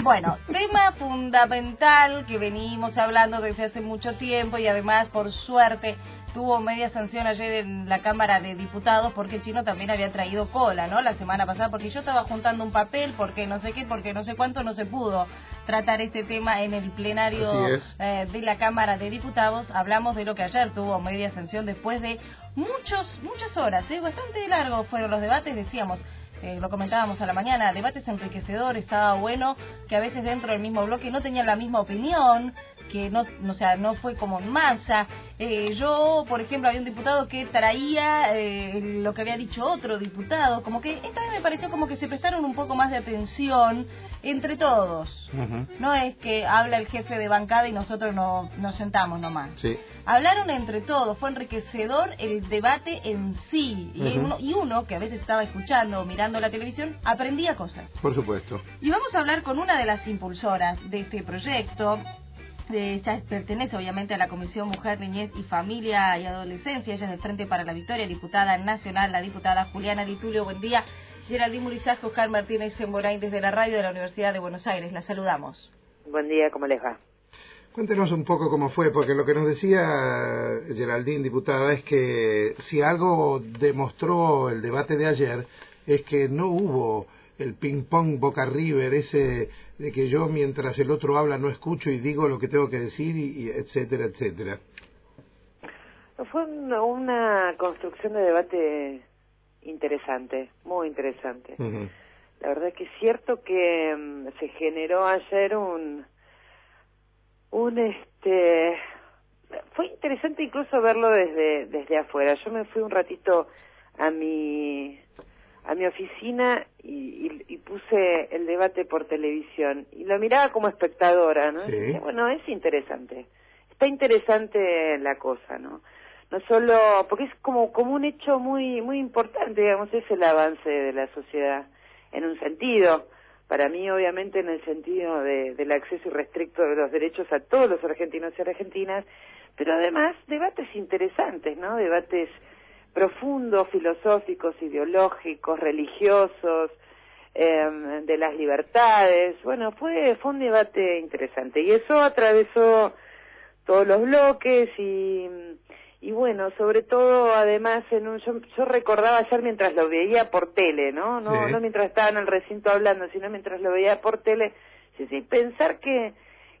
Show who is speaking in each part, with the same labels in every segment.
Speaker 1: Bueno, tema fundamental que venimos hablando desde hace mucho tiempo y además, por suerte, tuvo media sanción ayer en la Cámara de Diputados porque el chino también había traído cola, ¿no? La semana pasada, porque yo estaba juntando un papel, porque no sé qué, porque no sé cuánto, no se pudo tratar este tema en el plenario eh, de la Cámara de Diputados. Hablamos de lo que ayer tuvo media sanción después de muchos, muchas horas, ¿eh? bastante largos fueron los debates, decíamos. Eh, lo comentábamos a la mañana, debates enriquecedores, estaba bueno que a veces dentro del mismo bloque no tenían la misma opinión, que no, o sea, no fue como en masa. Eh, yo, por ejemplo, había un diputado que traía eh, lo que había dicho otro diputado, como que esta vez me pareció como que se prestaron un poco más de atención entre todos. No es que habla el jefe de bancada y nosotros no, nos sentamos nomás.
Speaker 2: Sí.
Speaker 1: Hablaron entre todos, fue enriquecedor el debate en sí. y, uno, y uno, que a veces estaba escuchando o mirando la televisión, aprendía cosas.
Speaker 2: Por supuesto.
Speaker 1: Y vamos a hablar con una de las impulsoras de este proyecto, ella pertenece obviamente a la Comisión Mujer, Niñez y Familia y Adolescencia. Ella es de Frente para la Victoria, diputada nacional, la diputada Juliana Di Tulio. Buen día. Geraldine Murizaj, Oscar Martínez Morain desde la radio de la Universidad de Buenos Aires. La saludamos.
Speaker 3: Buen día, ¿cómo les va?
Speaker 2: Cuéntenos un poco cómo fue, porque lo que nos decía Geraldine, diputada, es que si algo demostró el debate de ayer es que no hubo el ping-pong Boca River, ese de que yo mientras el otro habla no escucho y digo lo que tengo que decir, y, etcétera, etcétera.
Speaker 3: Fue una, construcción de debate interesante, muy interesante. La verdad es que es cierto que mm, se generó ayer un, un este, fue interesante incluso verlo desde, desde afuera. Yo me fui un ratito a mi a mi oficina y, puse el debate por televisión y lo miraba como espectadora, ¿no? bueno, es interesante, está interesante la cosa, ¿no? No solo, porque es como, como un hecho muy, muy importante, digamos, es el avance de la sociedad en un sentido, para mí obviamente en el sentido de, del acceso irrestricto de los derechos a todos los argentinos y argentinas, pero además debates interesantes, ¿no? Debates profundos, filosóficos, ideológicos, religiosos, em, de las libertades. Bueno, fue, fue un debate interesante y eso atravesó todos los bloques y, y bueno, sobre todo además en un, yo, recordaba ayer mientras lo veía por tele, ¿no? No, no mientras estaba en el recinto hablando, sino mientras lo veía por tele, sí, sí, pensar que,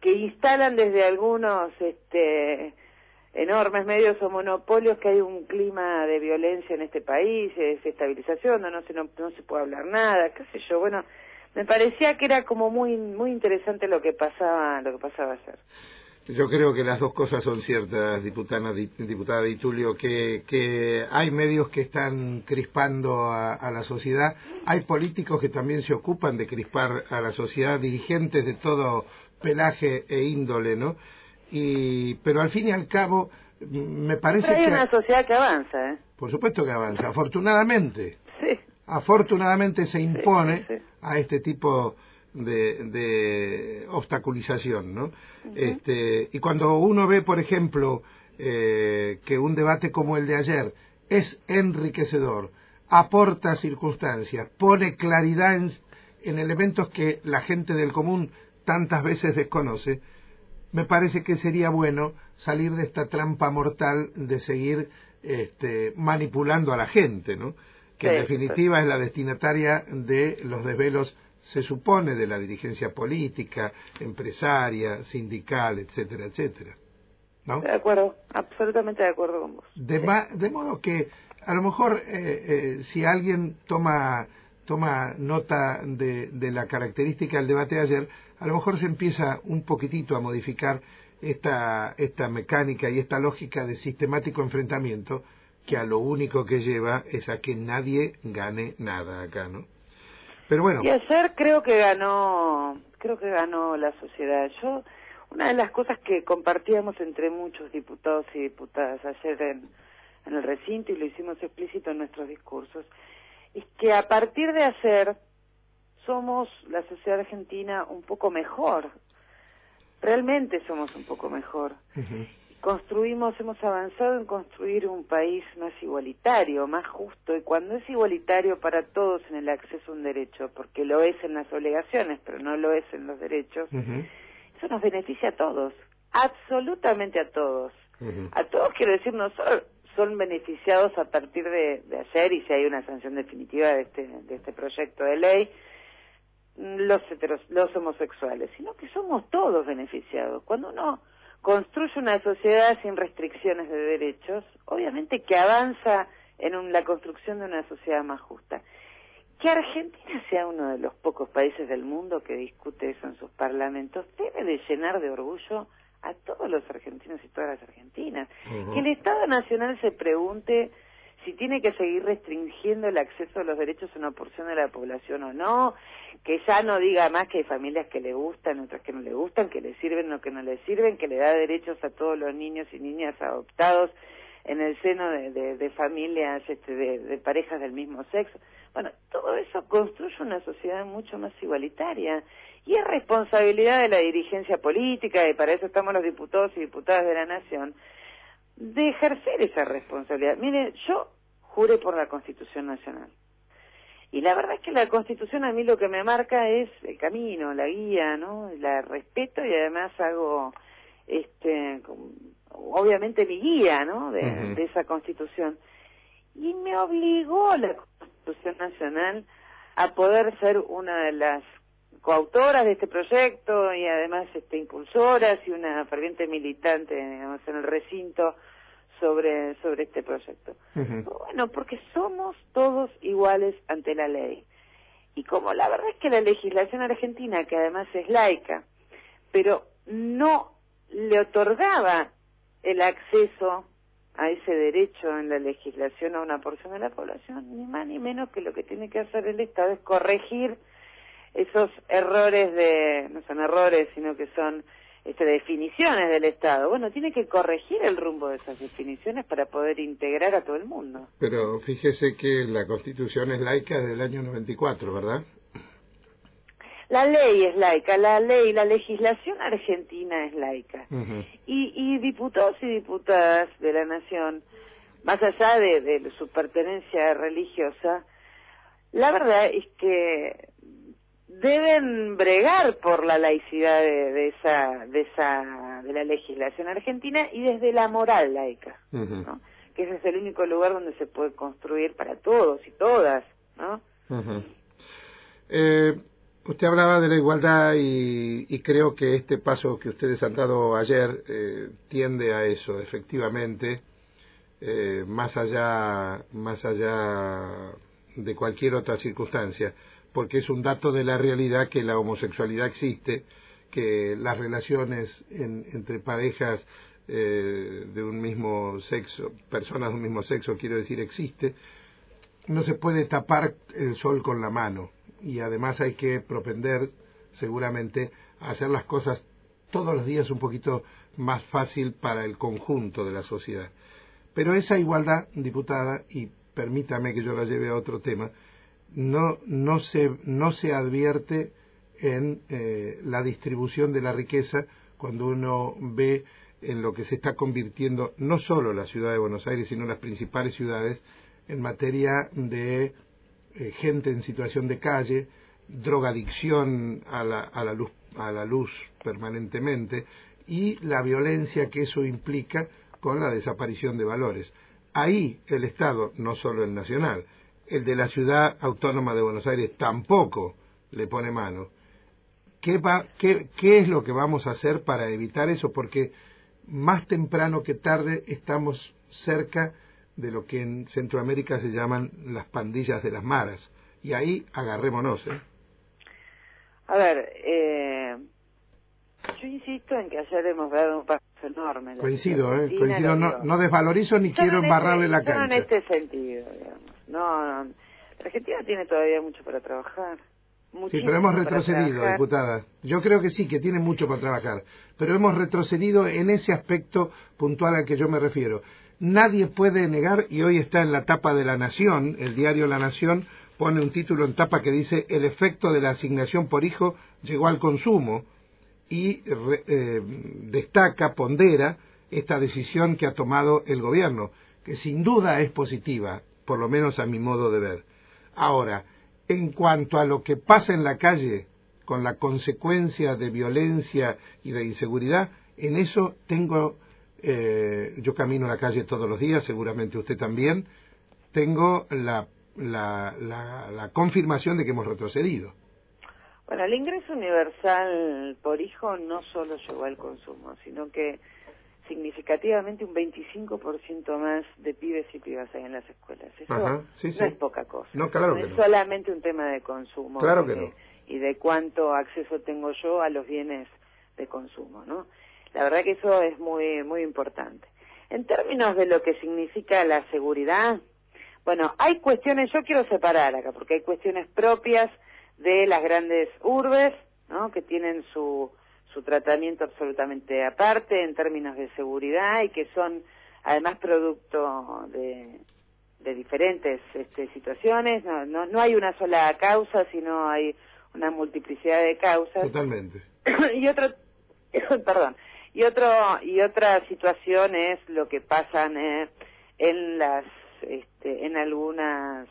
Speaker 3: que instalan desde algunos, este, enormes medios o monopolios que hay un clima de violencia en este país, de desestabilización, no, no, se, no, se puede hablar nada, qué sé yo, bueno, me parecía que era como muy muy interesante lo que pasaba lo que pasaba ayer.
Speaker 2: Yo creo que las dos cosas son ciertas, diputada, diputada Di Tulio, que, que hay medios que están crispando a, a, la sociedad, hay políticos que también se ocupan de crispar a la sociedad, dirigentes de todo pelaje e índole, ¿no? y pero al fin y al cabo me parece
Speaker 3: pero hay
Speaker 2: que
Speaker 3: una sociedad que avanza ¿eh?
Speaker 2: por supuesto que avanza afortunadamente
Speaker 3: sí.
Speaker 2: afortunadamente se impone a este tipo de, de obstaculización no este y cuando uno ve por ejemplo eh, que un debate como el de ayer es enriquecedor aporta circunstancias pone claridad en, en elementos que la gente del común tantas veces desconoce me parece que sería bueno salir de esta trampa mortal de seguir este, manipulando a la gente, ¿no? Que en definitiva es la destinataria de los desvelos, se supone, de la dirigencia política, empresaria, sindical, etcétera, etcétera. ¿No?
Speaker 3: De acuerdo, absolutamente de acuerdo con vos.
Speaker 2: De, de modo que, a lo mejor, eh, eh, si alguien toma toma nota de, de, la característica del debate de ayer, a lo mejor se empieza un poquitito a modificar esta, esta mecánica y esta lógica de sistemático enfrentamiento que a lo único que lleva es a que nadie gane nada acá, ¿no? Pero bueno.
Speaker 3: Y ayer creo que ganó, creo que ganó la sociedad. Yo, una de las cosas que compartíamos entre muchos diputados y diputadas ayer en, en el recinto y lo hicimos explícito en nuestros discursos, es que a partir de hacer somos la sociedad argentina un poco mejor. Realmente somos un poco mejor. Construimos, hemos avanzado en construir un país más igualitario, más justo, y cuando es igualitario para todos en el acceso a un derecho, porque lo es en las obligaciones, pero no lo es en los derechos, eso nos beneficia a todos, absolutamente a todos. A todos quiero decir, no solo son beneficiados a partir de, ayer, y si hay una sanción definitiva de este, de este proyecto de ley, los, heteros, los homosexuales, sino que somos todos beneficiados. Cuando uno construye una sociedad sin restricciones de derechos, obviamente que avanza en la construcción de una sociedad más justa. Que Argentina sea uno de los pocos países del mundo que discute eso en sus parlamentos debe de llenar de orgullo a todos los argentinos y todas las argentinas. Que el Estado Nacional se pregunte si tiene que seguir restringiendo el acceso a los derechos a una porción de la población o no, que ya no diga más que hay familias que le gustan, otras que no le gustan, que le sirven o que no le sirven, que le da derechos a todos los niños y niñas adoptados en el seno de, familias, este, de, parejas del mismo sexo. Bueno, todo eso construye una sociedad mucho más igualitaria y es responsabilidad de la dirigencia política, y para eso estamos los diputados y diputadas de la Nación, de ejercer esa responsabilidad. Mire, yo juré por la Constitución Nacional. Y la verdad es que la Constitución a mí lo que me marca es el camino, la guía, ¿no? La respeto y además hago, este, obviamente mi guía, ¿no? De, de esa Constitución. Y me obligó la Constitución Nacional a poder ser una de las coautoras de este proyecto y además este, impulsoras y una ferviente militante digamos, en el recinto sobre, sobre este proyecto. Bueno, porque somos todos iguales ante la ley. Y como la verdad es que la legislación argentina, que además es laica, pero no le otorgaba el acceso a ese derecho en la legislación a una porción de la población, ni más ni menos que lo que tiene que hacer el Estado es corregir esos errores de, no son errores, sino que son este, definiciones del Estado. Bueno, tiene que corregir el rumbo de esas definiciones para poder integrar a todo el mundo.
Speaker 2: Pero fíjese que la Constitución es laica del año 94, ¿verdad?
Speaker 3: La ley es laica, la ley, la legislación argentina es laica. y, y diputados y diputadas de la Nación, más allá de, de su pertenencia religiosa, la verdad es que deben bregar por la laicidad de, esa de esa de la legislación argentina y desde la moral laica ¿no? que ese es el único lugar donde se puede construir para todos y todas no
Speaker 2: eh, usted hablaba de la igualdad y, creo que este paso que ustedes han dado ayer eh, tiende a eso efectivamente eh, más allá más allá de cualquier otra circunstancia porque es un dato de la realidad que la homosexualidad existe, que las relaciones entre parejas eh, de un mismo sexo, personas de un mismo sexo, quiero decir, existe, no se puede tapar el sol con la mano y además hay que propender seguramente a hacer las cosas todos los días un poquito más fácil para el conjunto de la sociedad. Pero esa igualdad, diputada, y permítame que yo la lleve a otro tema, no, no, se, no se advierte en eh, la distribución de la riqueza cuando uno ve en lo que se está convirtiendo no solo la ciudad de Buenos Aires, sino las principales ciudades en materia de eh, gente en situación de calle, drogadicción a la, a, la luz, a la luz permanentemente y la violencia que eso implica con la desaparición de valores. Ahí el Estado, no solo el nacional, el de la ciudad autónoma de Buenos Aires tampoco le pone mano. ¿Qué, va, qué, ¿Qué es lo que vamos a hacer para evitar eso? Porque más temprano que tarde estamos cerca de lo que en Centroamérica se llaman las pandillas de las maras. Y ahí agarrémonos. ¿eh?
Speaker 3: A ver, eh, yo insisto en que ayer hemos dado un paso enorme.
Speaker 2: Coincido, ¿eh? Coincido. No, no, desvalorizo ni quiero este embarrarle la cancha.
Speaker 3: No en este sentido, digamos. No, no, Argentina tiene todavía mucho para trabajar.
Speaker 2: Sí, pero hemos retrocedido, diputada. Yo creo que sí, que tiene mucho para trabajar. Pero hemos retrocedido en ese aspecto puntual al que yo me refiero. Nadie puede negar, y hoy está en la tapa de La Nación, el diario La Nación pone un título en tapa que dice el efecto de la asignación por hijo llegó al consumo y eh, destaca, pondera esta decisión que ha tomado el gobierno, que sin duda es positiva, por lo menos a mi modo de ver. Ahora, en cuanto a lo que pasa en la calle, con la consecuencia de violencia y de inseguridad, en eso tengo, eh, yo camino a la calle todos los días, seguramente usted también, tengo la, la, la confirmación de que hemos retrocedido.
Speaker 3: Bueno, el ingreso universal por hijo no solo llegó al consumo, sino que significativamente un 25% más de pibes y pibas hay en las escuelas. Eso no es poca cosa.
Speaker 2: No, claro
Speaker 3: es solamente un tema de consumo.
Speaker 2: Claro que no.
Speaker 3: Y de cuánto acceso tengo yo a los bienes de consumo, ¿no? La verdad que eso es muy muy importante. En términos de lo que significa la seguridad, bueno, hay cuestiones, yo quiero separar acá, porque hay cuestiones propias de las grandes urbes, ¿no? que tienen su, su tratamiento absolutamente aparte en términos de seguridad y que son además producto de, de diferentes este, situaciones. No, no, no hay una sola causa, sino hay una multiplicidad de causas.
Speaker 2: Totalmente.
Speaker 3: y otro, perdón, y otro y otra situación es lo que pasan eh, en las este, en algunas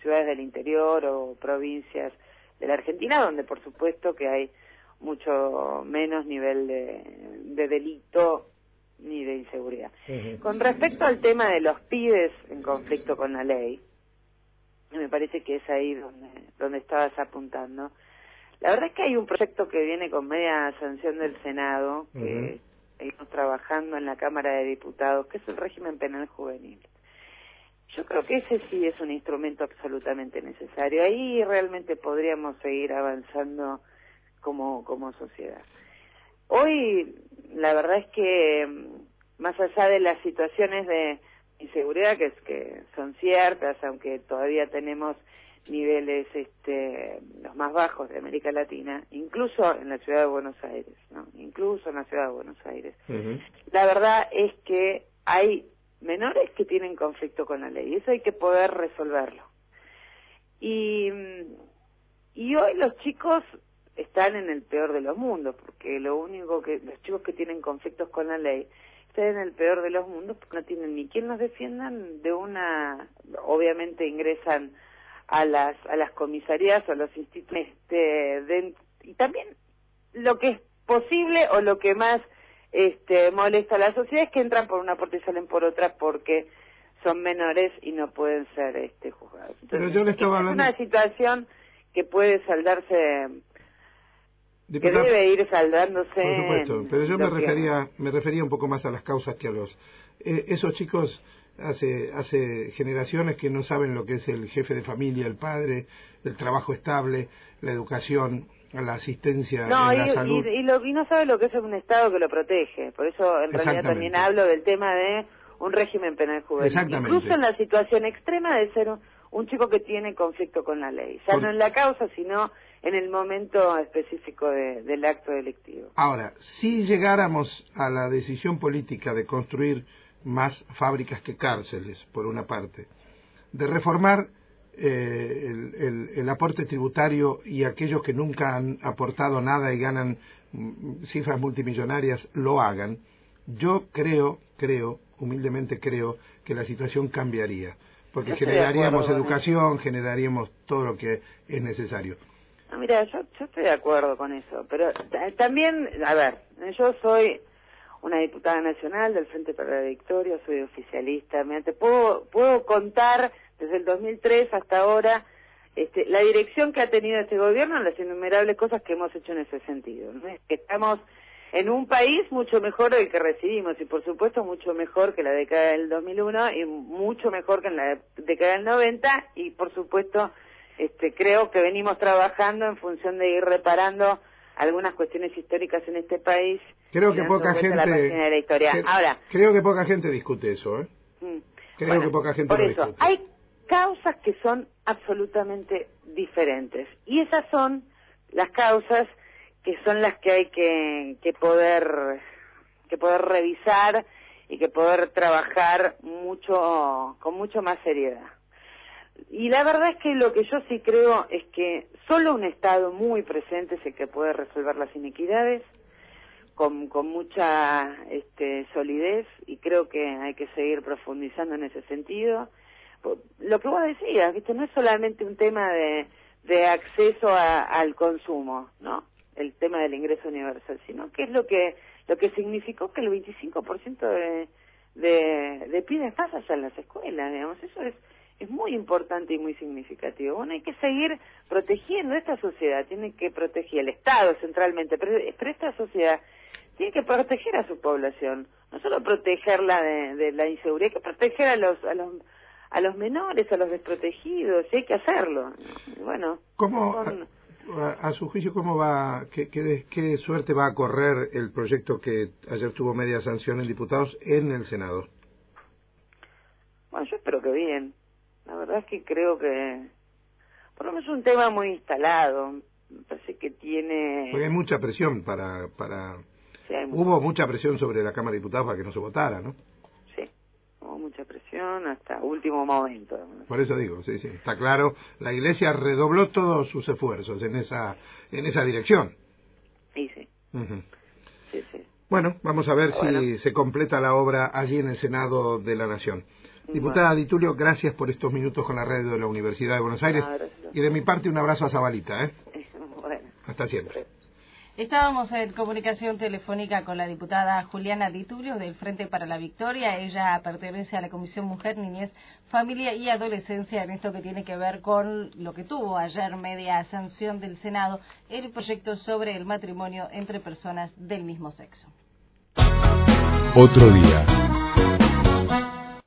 Speaker 3: ciudades del interior o provincias de la Argentina, donde por supuesto que hay mucho menos nivel de, delito ni de inseguridad. Con respecto al tema de los pibes en conflicto con la ley, me parece que es ahí donde, donde estabas apuntando. La verdad es que hay un proyecto que viene con media sanción del Senado, que estamos trabajando en la Cámara de Diputados, que es el régimen penal juvenil. Yo creo que ese sí es un instrumento absolutamente necesario. Ahí realmente podríamos seguir avanzando como, como sociedad. Hoy, la verdad es que, mm, más allá de las situaciones de inseguridad que, es, que son ciertas, aunque todavía tenemos niveles este, los más bajos de América Latina, incluso en la ciudad de Buenos Aires, ¿no? incluso en la ciudad de Buenos Aires. La verdad es que hay menores que tienen conflicto con la ley. Eso hay que poder resolverlo. Y, y hoy los chicos están en el peor de los mundos, porque lo único que los chicos que tienen conflictos con la ley están en el peor de los mundos porque no tienen ni quien los defiendan de una, obviamente ingresan a las a las comisarías o a los institutos este, y también lo que es posible o lo que más este, molesta a la sociedad es que entran por una puerta y salen por otra porque son menores y no pueden ser este, juzgados.
Speaker 2: Pero yo le estaba
Speaker 3: hablando... Es una situación que puede saldarse, que debe ir saldándose.
Speaker 2: Por supuesto, pero yo me refería, me refería un poco más a las causas que a los... Eh, esos chicos hace, hace generaciones que no saben lo que es el jefe de familia, el padre, el trabajo estable, la educación, la asistencia
Speaker 3: no,
Speaker 2: en
Speaker 3: la
Speaker 2: salud.
Speaker 3: Y, y, no sabe lo que es un Estado que lo protege. Por eso, en realidad, también hablo del tema de un régimen penal juvenil. Incluso en la situación extrema de ser un, chico que tiene conflicto con la ley. Ya no en la causa, sino en el momento específico del acto delictivo.
Speaker 2: Ahora, si llegáramos a la decisión política de construir más fábricas que cárceles, por una parte, de reformar eh, el, aporte tributario y aquellos que nunca han aportado nada y ganan mm, cifras multimillonarias lo hagan, yo creo, creo, humildemente creo que la situación cambiaría, porque generaríamos educación, generaríamos todo lo que es necesario.
Speaker 3: Mira, yo, yo estoy de acuerdo con eso, pero también, a ver, yo soy una diputada nacional del Frente para la Victoria, soy oficialista, mira, te puedo, puedo contar desde el 2003 hasta ahora, este, la dirección que ha tenido este gobierno las innumerables cosas que hemos hecho en ese sentido. que estamos en un país mucho mejor del que recibimos y por supuesto mucho mejor que la década del 2001 y mucho mejor que en la década del 90 y por supuesto este, creo que venimos trabajando en función de ir reparando algunas cuestiones históricas en este país.
Speaker 2: Creo que poca gente.
Speaker 3: La historia. Ahora,
Speaker 2: creo que poca gente discute eso, ¿eh? Mm. Creo que poca gente
Speaker 3: por
Speaker 2: eso, discute.
Speaker 3: Hay causas que son absolutamente diferentes. Y esas son las causas que son las que hay que, que poder que poder revisar y que poder trabajar mucho con mucho más seriedad. Y la verdad es que lo que yo sí creo es que solo un Estado muy presente es el que puede resolver las inequidades, con, con mucha este, solidez y creo que hay que seguir profundizando en ese sentido. Lo que vos decías, ¿viste? no es solamente un tema de, de acceso al consumo, ¿no? El tema del ingreso universal, sino que es lo que lo que significó que el 25% de, de, de pibes más allá en las escuelas, digamos, eso es es muy importante y muy significativo. Bueno, hay que seguir protegiendo esta sociedad, tiene que proteger el Estado centralmente, pero, esta sociedad tiene que proteger a su población, no solo protegerla de, la inseguridad, hay que proteger a los, a los a los menores, a los desprotegidos, y hay que hacerlo. Bueno,
Speaker 2: ¿cómo, a, su juicio, cómo va, qué, qué, qué suerte va a correr el proyecto que ayer tuvo media sanción en diputados en el Senado?
Speaker 3: Bueno, yo espero que bien. La verdad es que creo que, por lo menos es un tema muy instalado. Me parece que tiene...
Speaker 2: Porque hay mucha presión para... para... Hubo mucha presión sobre la Cámara de Diputados para que no se votara, ¿no?
Speaker 3: Sí, hubo mucha presión hasta último momento.
Speaker 2: Por eso digo, sí, sí, está claro. La Iglesia redobló todos sus esfuerzos en esa, en esa dirección.
Speaker 3: Sí, sí. sí, sí.
Speaker 2: Bueno, vamos a ver si se completa la obra allí en el Senado de la Nación. Diputada Ditulio, gracias por estos minutos con la radio de la Universidad de Buenos Aires. y de mi parte, un abrazo a Zabalita. ¿eh? Hasta siempre.
Speaker 1: Estábamos en comunicación telefónica con la diputada Juliana Ditulio del Frente para la Victoria. Ella pertenece a la Comisión Mujer, Niñez, Familia y Adolescencia en esto que tiene que ver con lo que tuvo ayer media sanción del Senado, el proyecto sobre el matrimonio entre personas del mismo sexo.
Speaker 4: Otro día